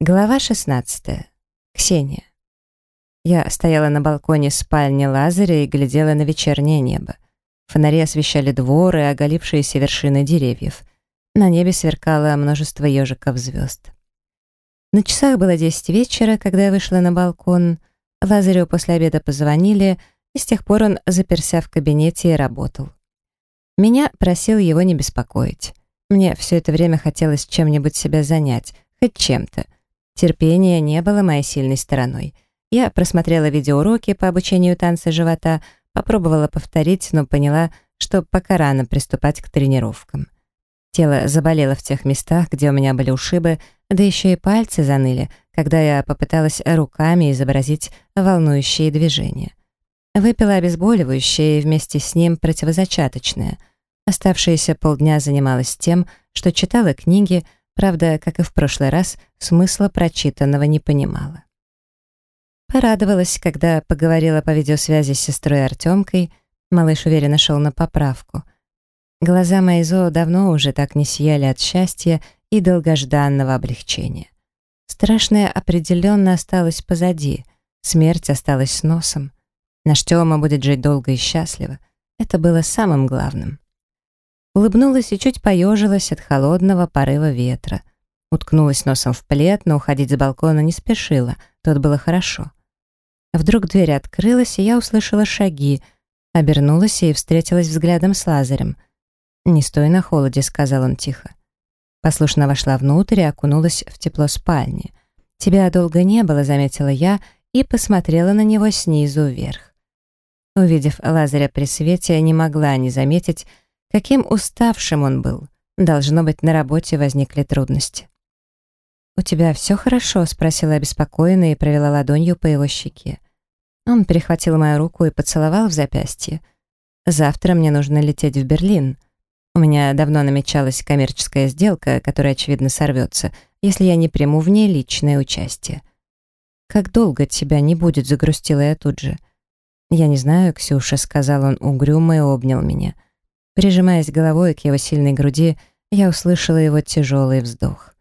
Глава 16. Ксения. Я стояла на балконе спальни Лазаря и глядела на вечернее небо. Фонари освещали двор и оголившиеся вершины деревьев. На небе сверкало множество ежиков звезд. На часах было 10 вечера, когда я вышла на балкон. Лазарю после обеда позвонили, и с тех пор он заперся в кабинете и работал. Меня просил его не беспокоить. Мне все это время хотелось чем-нибудь себя занять, хоть чем-то — Терпение не было моей сильной стороной. Я просмотрела видеоуроки по обучению танца живота, попробовала повторить, но поняла, что пока рано приступать к тренировкам. Тело заболело в тех местах, где у меня были ушибы, да еще и пальцы заныли, когда я попыталась руками изобразить волнующие движения. Выпила обезболивающее и вместе с ним противозачаточное. Оставшиеся полдня занималась тем, что читала книги, Правда, как и в прошлый раз, смысла прочитанного не понимала. Порадовалась, когда поговорила по видеосвязи с сестрой Артемкой, малыш уверенно шел на поправку. Глаза мои Зо давно уже так не сияли от счастья и долгожданного облегчения. Страшное определенно осталось позади, смерть осталась с носом. Наш Тёма будет жить долго и счастливо. Это было самым главным. Улыбнулась и чуть поежилась от холодного порыва ветра. Уткнулась носом в плед, но уходить с балкона не спешила, тут было хорошо. Вдруг дверь открылась, и я услышала шаги. Обернулась и встретилась взглядом с Лазарем. «Не стой на холоде», — сказал он тихо. Послушно вошла внутрь и окунулась в тепло спальни. «Тебя долго не было», — заметила я, и посмотрела на него снизу вверх. Увидев Лазаря при свете, не могла не заметить, Каким уставшим он был. Должно быть, на работе возникли трудности. «У тебя все хорошо?» — спросила обеспокоенно и провела ладонью по его щеке. Он перехватил мою руку и поцеловал в запястье. «Завтра мне нужно лететь в Берлин. У меня давно намечалась коммерческая сделка, которая, очевидно, сорвется, если я не приму в ней личное участие». «Как долго тебя не будет?» — загрустила я тут же. «Я не знаю, Ксюша», — сказал он угрюмо и обнял меня. — Прижимаясь головой к его сильной груди, я услышала его тяжелый вздох.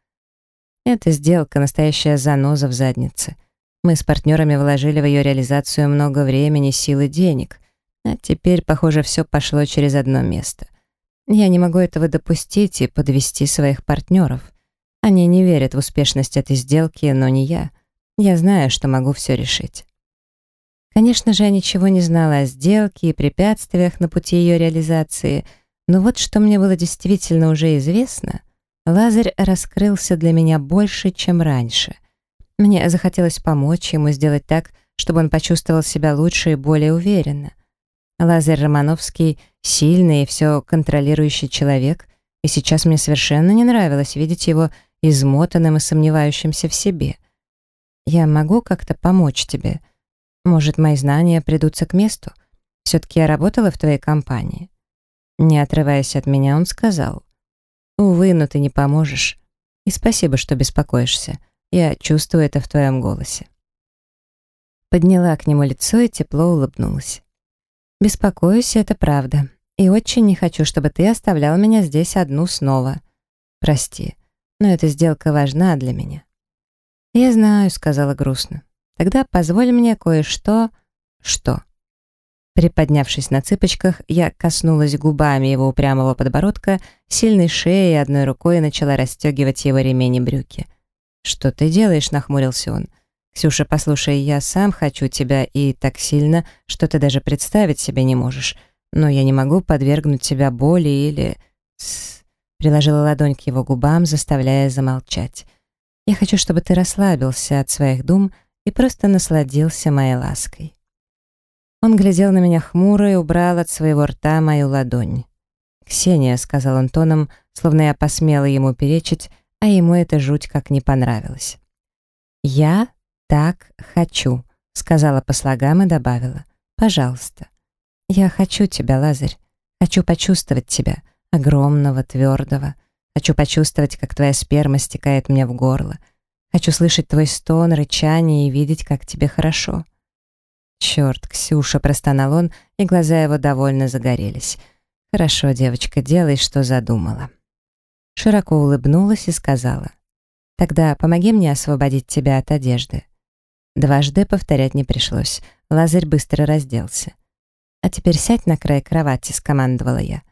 Эта сделка — настоящая заноза в заднице. Мы с партнерами вложили в ее реализацию много времени, сил и денег, а теперь, похоже, все пошло через одно место. Я не могу этого допустить и подвести своих партнеров. Они не верят в успешность этой сделки, но не я. Я знаю, что могу все решить. Конечно же, я ничего не знала о сделке и препятствиях на пути ее реализации, но вот что мне было действительно уже известно, Лазарь раскрылся для меня больше, чем раньше. Мне захотелось помочь ему сделать так, чтобы он почувствовал себя лучше и более уверенно. Лазарь Романовский — сильный и все контролирующий человек, и сейчас мне совершенно не нравилось видеть его измотанным и сомневающимся в себе. «Я могу как-то помочь тебе?» Может, мои знания придутся к месту? Все-таки я работала в твоей компании». Не отрываясь от меня, он сказал. «Увы, но ты не поможешь. И спасибо, что беспокоишься. Я чувствую это в твоем голосе». Подняла к нему лицо и тепло улыбнулась. «Беспокоюсь, это правда. И очень не хочу, чтобы ты оставлял меня здесь одну снова. Прости, но эта сделка важна для меня». «Я знаю», — сказала грустно. Тогда позволь мне кое-что... Что? Приподнявшись на цыпочках, я коснулась губами его упрямого подбородка, сильной шеи и одной рукой начала расстегивать его ремень и брюки. «Что ты делаешь?» — нахмурился он. «Ксюша, послушай, я сам хочу тебя и так сильно, что ты даже представить себе не можешь. Но я не могу подвергнуть тебя боли или...» Приложила ладонь к его губам, заставляя замолчать. «Я хочу, чтобы ты расслабился от своих дум и просто насладился моей лаской. Он глядел на меня хмуро и убрал от своего рта мою ладонь. «Ксения», — сказал он тоном, словно я посмела ему перечить, а ему это жуть как не понравилось. «Я так хочу», — сказала по слогам и добавила. «Пожалуйста. Я хочу тебя, Лазарь. Хочу почувствовать тебя, огромного, твердого. Хочу почувствовать, как твоя сперма стекает мне в горло. Хочу слышать твой стон, рычание и видеть, как тебе хорошо». «Черт, Ксюша!» — простонал он, и глаза его довольно загорелись. «Хорошо, девочка, делай, что задумала». Широко улыбнулась и сказала. Тогда помоги мне освободить тебя от одежды». Дважды повторять не пришлось. Лазарь быстро разделся. «А теперь сядь на край кровати», — скомандовала я.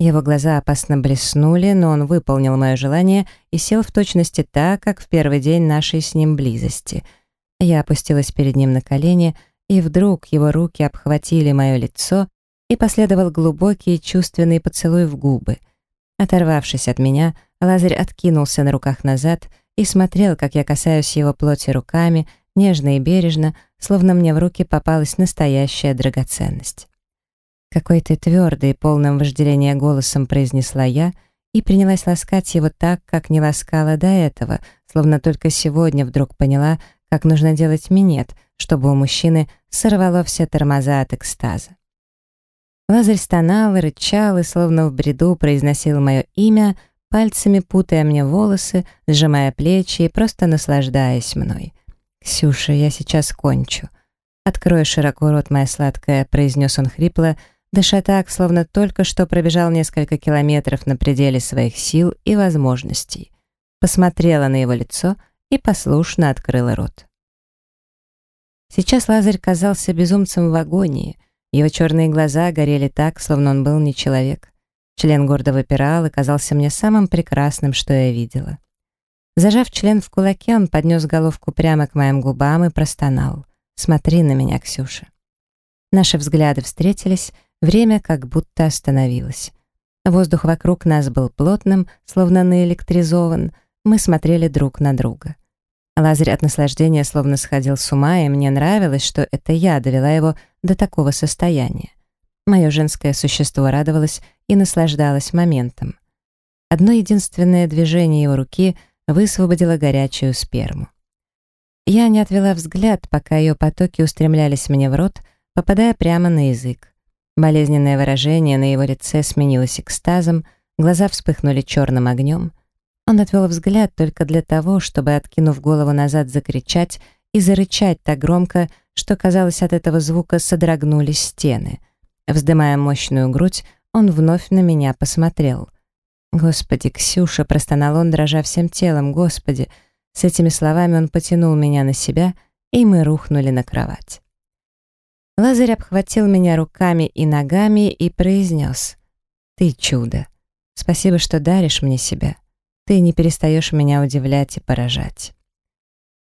Его глаза опасно блеснули, но он выполнил мое желание и сел в точности так, как в первый день нашей с ним близости. Я опустилась перед ним на колени, и вдруг его руки обхватили мое лицо, и последовал глубокий чувственный поцелуй в губы. Оторвавшись от меня, Лазарь откинулся на руках назад и смотрел, как я касаюсь его плоти руками, нежно и бережно, словно мне в руки попалась настоящая драгоценность. Какой ты твердый, полным вожделения голосом произнесла я и принялась ласкать его так, как не ласкала до этого, словно только сегодня вдруг поняла, как нужно делать минет, чтобы у мужчины сорвало все тормоза от экстаза. Лазарь стонал и рычал, и словно в бреду произносил мое имя, пальцами путая мне волосы, сжимая плечи и просто наслаждаясь мной. «Ксюша, я сейчас кончу». «Открой широко рот, моя сладкая», — произнес он хрипло, дыша так, словно только что пробежал несколько километров на пределе своих сил и возможностей. Посмотрела на его лицо и послушно открыла рот. Сейчас Лазарь казался безумцем в агонии. Его черные глаза горели так, словно он был не человек. Член гордо выпирал и казался мне самым прекрасным, что я видела. Зажав член в кулаке, он поднес головку прямо к моим губам и простонал. «Смотри на меня, Ксюша». Наши взгляды встретились, время как будто остановилось. Воздух вокруг нас был плотным, словно наэлектризован. Мы смотрели друг на друга. Лазарь от наслаждения словно сходил с ума, и мне нравилось, что это я довела его до такого состояния. Мое женское существо радовалось и наслаждалось моментом. Одно единственное движение его руки — высвободила горячую сперму. Я не отвела взгляд, пока ее потоки устремлялись мне в рот, попадая прямо на язык. Болезненное выражение на его лице сменилось экстазом, глаза вспыхнули черным огнем. Он отвел взгляд только для того, чтобы, откинув голову назад, закричать и зарычать так громко, что, казалось, от этого звука содрогнулись стены. Вздымая мощную грудь, он вновь на меня посмотрел — «Господи, Ксюша!» — простонал он, дрожа всем телом. «Господи!» С этими словами он потянул меня на себя, и мы рухнули на кровать. Лазарь обхватил меня руками и ногами и произнес. «Ты чудо! Спасибо, что даришь мне себя. Ты не перестаешь меня удивлять и поражать».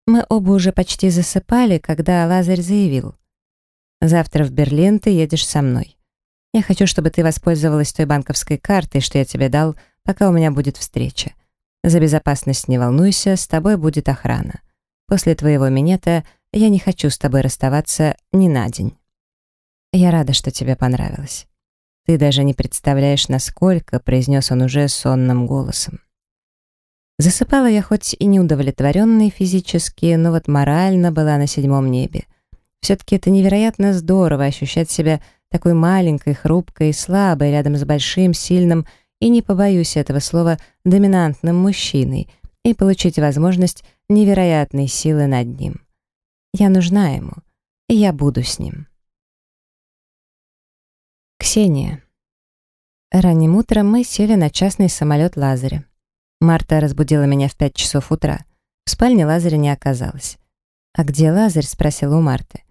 Мы оба уже почти засыпали, когда Лазарь заявил. «Завтра в Берлин ты едешь со мной. Я хочу, чтобы ты воспользовалась той банковской картой, что я тебе дал, пока у меня будет встреча. За безопасность не волнуйся, с тобой будет охрана. После твоего минета я не хочу с тобой расставаться ни на день. Я рада, что тебе понравилось. Ты даже не представляешь, насколько, произнес он уже сонным голосом. Засыпала я хоть и неудовлетворенной физически, но вот морально была на седьмом небе. Все-таки это невероятно здорово ощущать себя такой маленькой, хрупкой слабой рядом с большим, сильным и, не побоюсь этого слова, доминантным мужчиной и получить возможность невероятной силы над ним. Я нужна ему, и я буду с ним. Ксения. Ранним утром мы сели на частный самолет Лазаря. Марта разбудила меня в пять часов утра. В спальне Лазаря не оказалось. «А где Лазарь?» — спросила у Марты.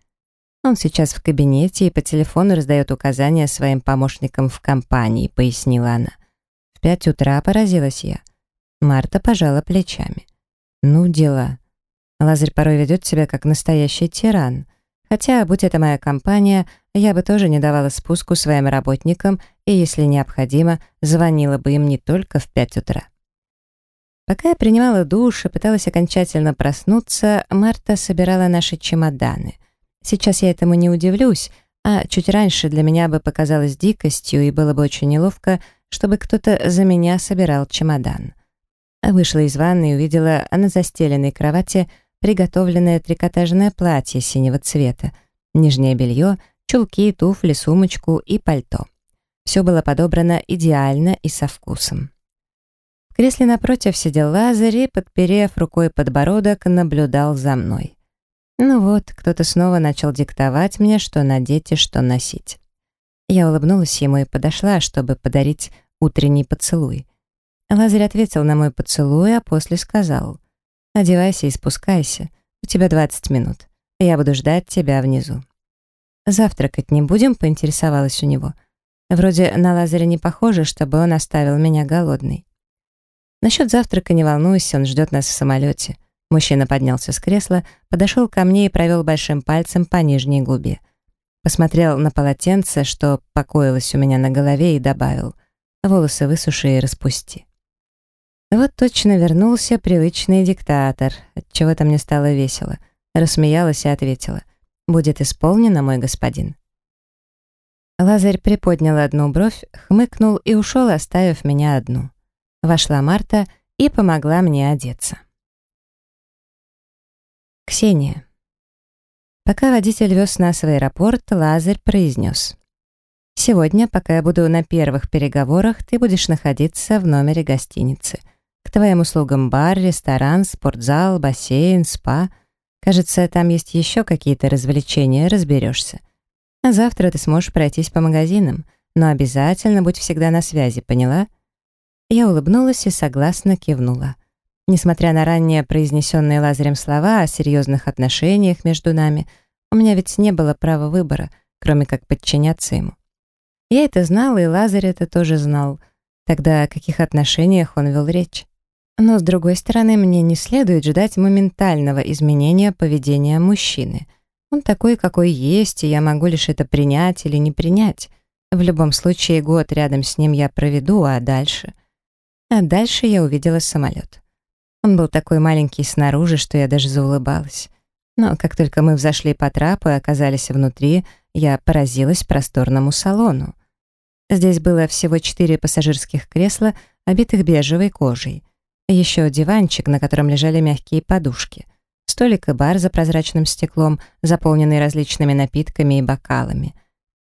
Он сейчас в кабинете и по телефону раздает указания своим помощникам в компании, пояснила она. В пять утра поразилась я. Марта пожала плечами. Ну, дела. Лазарь порой ведет себя как настоящий тиран. Хотя, будь это моя компания, я бы тоже не давала спуску своим работникам и, если необходимо, звонила бы им не только в пять утра. Пока я принимала душ и пыталась окончательно проснуться, Марта собирала наши чемоданы — Сейчас я этому не удивлюсь, а чуть раньше для меня бы показалось дикостью и было бы очень неловко, чтобы кто-то за меня собирал чемодан. Вышла из ванны и увидела на застеленной кровати приготовленное трикотажное платье синего цвета, нижнее белье, чулки, туфли, сумочку и пальто. Все было подобрано идеально и со вкусом. В кресле напротив сидел Лазарь и, подперев рукой подбородок, наблюдал за мной. Ну вот, кто-то снова начал диктовать мне, что надеть и что носить. Я улыбнулась ему и подошла, чтобы подарить утренний поцелуй. Лазарь ответил на мой поцелуй, а после сказал, Одевайся и спускайся. У тебя 20 минут. Я буду ждать тебя внизу. Завтракать не будем, поинтересовалась у него. Вроде на Лазаря не похоже, чтобы он оставил меня голодной. Насчет завтрака не волнуйся, он ждет нас в самолете. Мужчина поднялся с кресла, подошел ко мне и провел большим пальцем по нижней губе. Посмотрел на полотенце, что покоилось у меня на голове, и добавил «Волосы высуши и распусти». Вот точно вернулся привычный диктатор, отчего-то мне стало весело. Рассмеялась и ответила «Будет исполнено, мой господин». Лазарь приподнял одну бровь, хмыкнул и ушел, оставив меня одну. Вошла Марта и помогла мне одеться. Ксения. Пока водитель вез нас в аэропорт, Лазарь произнес. «Сегодня, пока я буду на первых переговорах, ты будешь находиться в номере гостиницы. К твоим услугам бар, ресторан, спортзал, бассейн, спа. Кажется, там есть еще какие-то развлечения, разберешься. А завтра ты сможешь пройтись по магазинам, но обязательно будь всегда на связи, поняла?» Я улыбнулась и согласно кивнула. Несмотря на ранее произнесенные Лазарем слова о серьезных отношениях между нами, у меня ведь не было права выбора, кроме как подчиняться ему. Я это знала, и Лазарь это тоже знал. Тогда о каких отношениях он вел речь? Но, с другой стороны, мне не следует ждать моментального изменения поведения мужчины. Он такой, какой есть, и я могу лишь это принять или не принять. В любом случае, год рядом с ним я проведу, а дальше... А дальше я увидела самолет. Он был такой маленький снаружи, что я даже заулыбалась. Но как только мы взошли по трапу и оказались внутри, я поразилась просторному салону. Здесь было всего четыре пассажирских кресла, обитых бежевой кожей. Еще диванчик, на котором лежали мягкие подушки. Столик и бар за прозрачным стеклом, заполненный различными напитками и бокалами.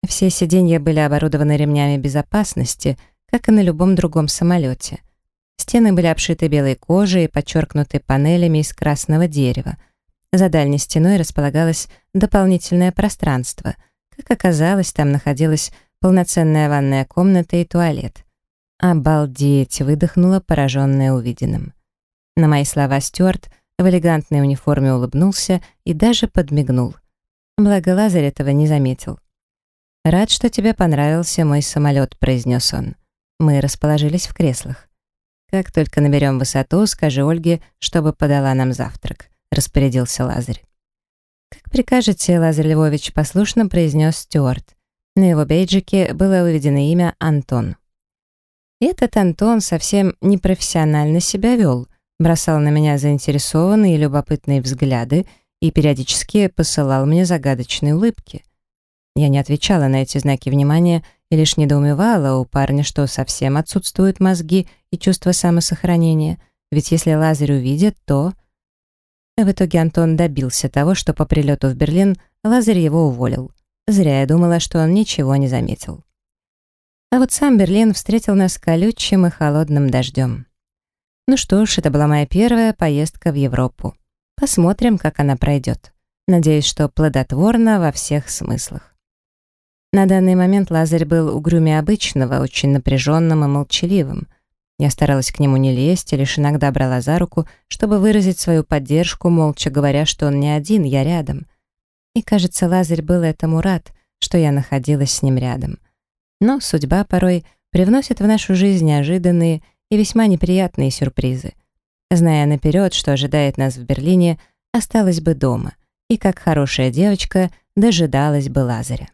Все сиденья были оборудованы ремнями безопасности — как и на любом другом самолете. Стены были обшиты белой кожей и подчеркнуты панелями из красного дерева. За дальней стеной располагалось дополнительное пространство. Как оказалось, там находилась полноценная ванная комната и туалет. «Обалдеть!» — выдохнула, пораженная увиденным. На мои слова Стюарт в элегантной униформе улыбнулся и даже подмигнул. Благо Лазарь этого не заметил. «Рад, что тебе понравился мой самолет», — произнес он. Мы расположились в креслах. «Как только наберем высоту, скажи Ольге, чтобы подала нам завтрак», — распорядился Лазарь. «Как прикажете, Лазарь Львович», — послушно произнес Стюарт. На его бейджике было выведено имя Антон. Этот Антон совсем непрофессионально себя вел, бросал на меня заинтересованные и любопытные взгляды и периодически посылал мне загадочные улыбки. Я не отвечала на эти знаки внимания и лишь недоумевала у парня, что совсем отсутствуют мозги и чувство самосохранения, ведь если Лазарь увидит, то... В итоге Антон добился того, что по прилету в Берлин Лазарь его уволил. Зря я думала, что он ничего не заметил. А вот сам Берлин встретил нас колючим и холодным дождем. Ну что ж, это была моя первая поездка в Европу. Посмотрим, как она пройдет. Надеюсь, что плодотворно во всех смыслах. На данный момент Лазарь был угрюмее обычного, очень напряженным и молчаливым. Я старалась к нему не лезть, и лишь иногда брала за руку, чтобы выразить свою поддержку, молча говоря, что он не один, я рядом. И, кажется, Лазарь был этому рад, что я находилась с ним рядом. Но судьба порой привносит в нашу жизнь неожиданные и весьма неприятные сюрпризы. Зная наперед, что ожидает нас в Берлине, осталась бы дома и, как хорошая девочка, дожидалась бы Лазаря.